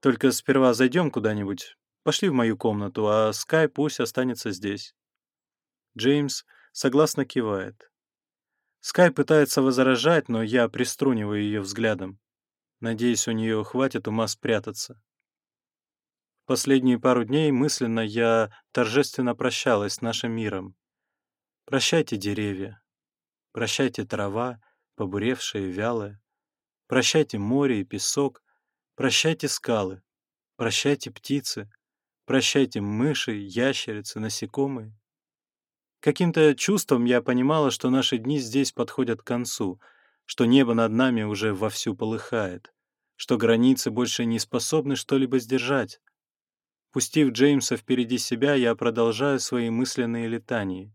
Только сперва зайдем куда-нибудь. Пошли в мою комнату, а Скай пусть останется здесь». Джеймс согласно кивает. Скай пытается возражать, но я приструниваю ее взглядом. Надеюсь, у нее хватит ума спрятаться. Последние пару дней мысленно я торжественно прощалась с нашим миром. Прощайте деревья, прощайте трава, побуревшая и вялая, прощайте море и песок, Прощайте скалы, прощайте птицы, прощайте мыши, ящерицы, насекомые. Каким-то чувством я понимала, что наши дни здесь подходят к концу, что небо над нами уже вовсю полыхает, что границы больше не способны что-либо сдержать. Пустив Джеймса впереди себя, я продолжаю свои мысленные летания.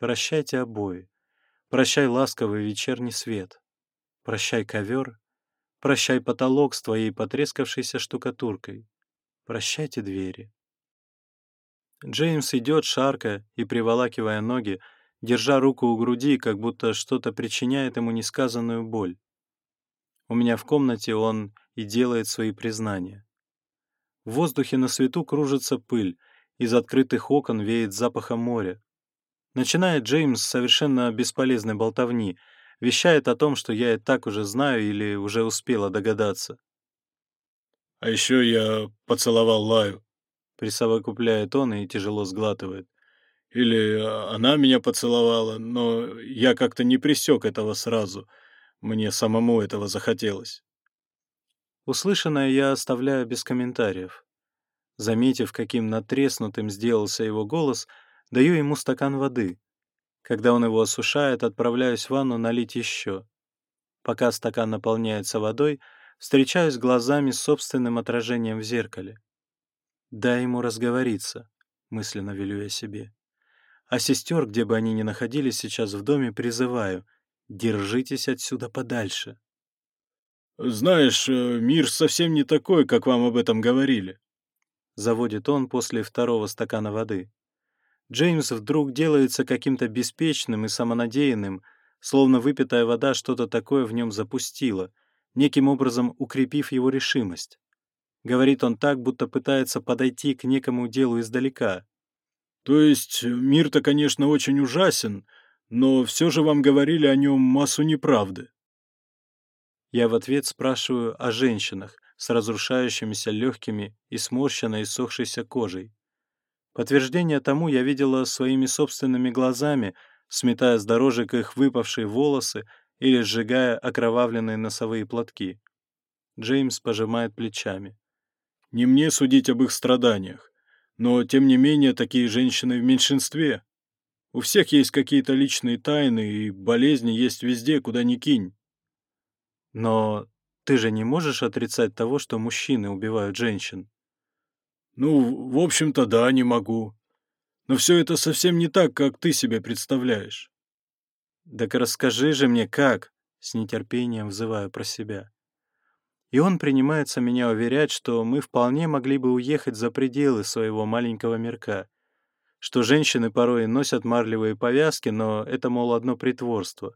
Прощайте обои. Прощай ласковый вечерний свет. Прощай ковер Прощай потолок с твоей потрескавшейся штукатуркой. Прощайте двери. Джеймс идет, шаркая и приволакивая ноги, держа руку у груди, как будто что-то причиняет ему несказанную боль. У меня в комнате он и делает свои признания. В воздухе на свету кружится пыль, из открытых окон веет запахом моря. Начинает Джеймс совершенно бесполезной болтовни — вещает о том, что я и так уже знаю или уже успела догадаться. «А еще я поцеловал Лаю», — присовокупляет он и тяжело сглатывает. «Или а, она меня поцеловала, но я как-то не присек этого сразу. Мне самому этого захотелось». Услышанное я оставляю без комментариев. Заметив, каким натреснутым сделался его голос, даю ему стакан воды, когда он его осушает, отправляюсь в ванну налить еще. Пока стакан наполняется водой, встречаюсь глазами с собственным отражением в зеркале. «Дай ему разговориться», — мысленно велю я себе. А сестер, где бы они ни находились сейчас в доме, призываю «Держитесь отсюда подальше». «Знаешь, э, мир совсем не такой, как вам об этом говорили», — заводит он после второго стакана воды. Джеймс вдруг делается каким-то беспечным и самонадеянным, словно выпитая вода что-то такое в нем запустила, неким образом укрепив его решимость. Говорит он так, будто пытается подойти к некому делу издалека. «То есть э, мир-то, конечно, очень ужасен, но все же вам говорили о нем массу неправды». Я в ответ спрашиваю о женщинах с разрушающимися легкими и сморщенной сохшейся кожей. Подтверждение тому я видела своими собственными глазами, сметая с дорожек их выпавшие волосы или сжигая окровавленные носовые платки. Джеймс пожимает плечами. «Не мне судить об их страданиях, но, тем не менее, такие женщины в меньшинстве. У всех есть какие-то личные тайны, и болезни есть везде, куда ни кинь». «Но ты же не можешь отрицать того, что мужчины убивают женщин?» Ну, в общем-то, да, не могу. Но все это совсем не так, как ты себе представляешь. Так расскажи же мне, как, с нетерпением взываю про себя. И он принимается меня уверять, что мы вполне могли бы уехать за пределы своего маленького мирка, что женщины порой носят марлевые повязки, но это, мол, одно притворство.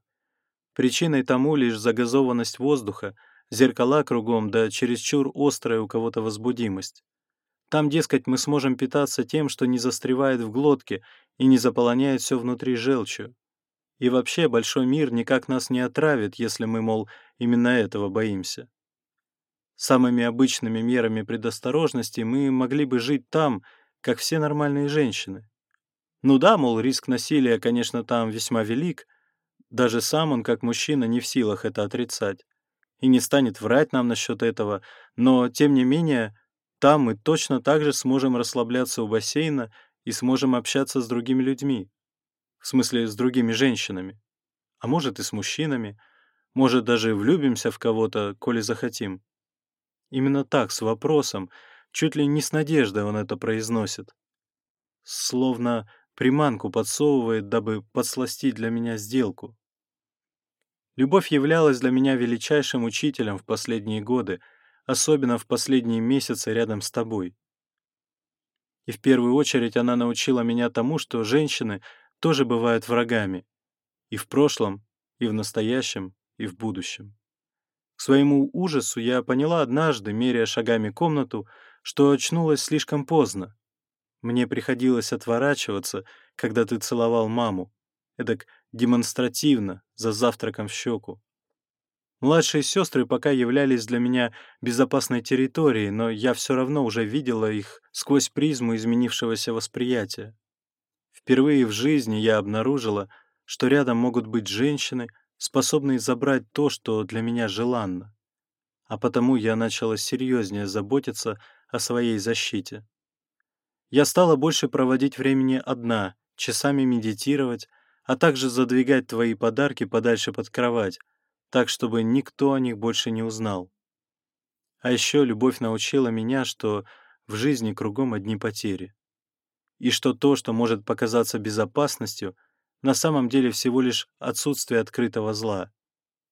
Причиной тому лишь загазованность воздуха, зеркала кругом да чересчур острая у кого-то возбудимость. Там, дескать, мы сможем питаться тем, что не застревает в глотке и не заполоняет все внутри желчью. И вообще большой мир никак нас не отравит, если мы, мол, именно этого боимся. Самыми обычными мерами предосторожности мы могли бы жить там, как все нормальные женщины. Ну да, мол, риск насилия, конечно, там весьма велик, даже сам он, как мужчина, не в силах это отрицать и не станет врать нам насчет этого, но, тем не менее, там мы точно так же сможем расслабляться у бассейна и сможем общаться с другими людьми. В смысле, с другими женщинами. А может и с мужчинами. Может, даже влюбимся в кого-то, коли захотим. Именно так, с вопросом, чуть ли не с надеждой он это произносит. Словно приманку подсовывает, дабы подсластить для меня сделку. Любовь являлась для меня величайшим учителем в последние годы — особенно в последние месяцы рядом с тобой. И в первую очередь она научила меня тому, что женщины тоже бывают врагами. И в прошлом, и в настоящем, и в будущем. К своему ужасу я поняла однажды, меря шагами комнату, что очнулась слишком поздно. Мне приходилось отворачиваться, когда ты целовал маму, эдак демонстративно, за завтраком в щеку. Младшие сестры пока являлись для меня безопасной территорией, но я все равно уже видела их сквозь призму изменившегося восприятия. Впервые в жизни я обнаружила, что рядом могут быть женщины, способные забрать то, что для меня желанно. А потому я начала серьезнее заботиться о своей защите. Я стала больше проводить времени одна, часами медитировать, а также задвигать твои подарки подальше под кровать, так чтобы никто о них больше не узнал. А еще любовь научила меня, что в жизни кругом одни потери. И что то, что может показаться безопасностью, на самом деле всего лишь отсутствие открытого зла.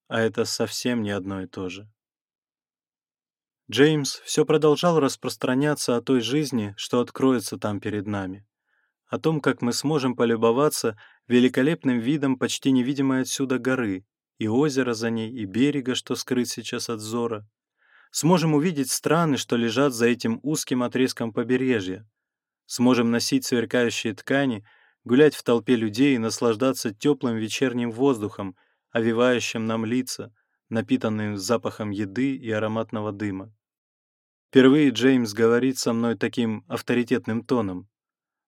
А это совсем не одно и то же. Джеймс все продолжал распространяться о той жизни, что откроется там перед нами. О том, как мы сможем полюбоваться великолепным видом почти невидимой отсюда горы, и озеро за ней, и берега, что скрыт сейчас от взора. Сможем увидеть страны, что лежат за этим узким отрезком побережья. Сможем носить сверкающие ткани, гулять в толпе людей и наслаждаться теплым вечерним воздухом, овивающим нам лица, напитанным запахом еды и ароматного дыма. Впервые Джеймс говорит со мной таким авторитетным тоном.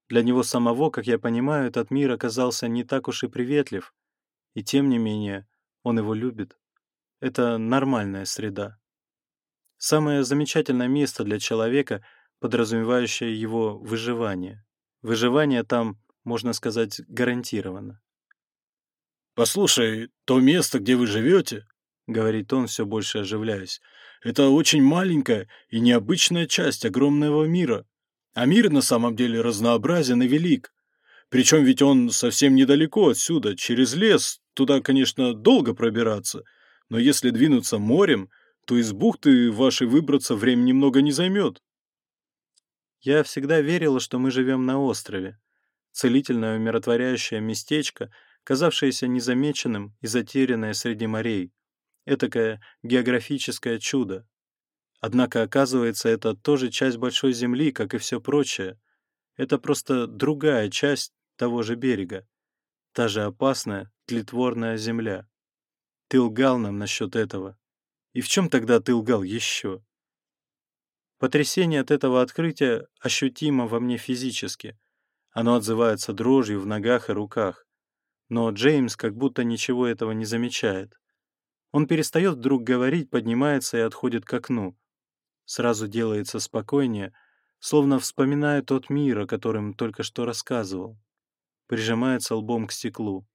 Для него самого, как я понимаю, этот мир оказался не так уж и приветлив, и тем не менее — он его любит. Это нормальная среда. Самое замечательное место для человека, подразумевающее его выживание. Выживание там, можно сказать, гарантировано. «Послушай, то место, где вы живете, — говорит он, все больше оживляясь, — это очень маленькая и необычная часть огромного мира. А мир на самом деле разнообразен и велик. Причем ведь он совсем недалеко отсюда, через лес, Туда, конечно, долго пробираться, но если двинуться морем, то из бухты вашей выбраться времени много не займет. Я всегда верила, что мы живем на острове. Целительное умиротворяющее местечко, казавшееся незамеченным и затерянное среди морей. Этакое географическое чудо. Однако, оказывается, это тоже часть большой земли, как и все прочее. Это просто другая часть того же берега. Та же опасная, тлетворная земля. Ты лгал нам насчет этого. И в чем тогда ты лгал еще? Потрясение от этого открытия ощутимо во мне физически. Оно отзывается дрожью в ногах и руках. Но Джеймс как будто ничего этого не замечает. Он перестает вдруг говорить, поднимается и отходит к окну. Сразу делается спокойнее, словно вспоминая тот мир, о котором только что рассказывал прижимается лбом к стеклу.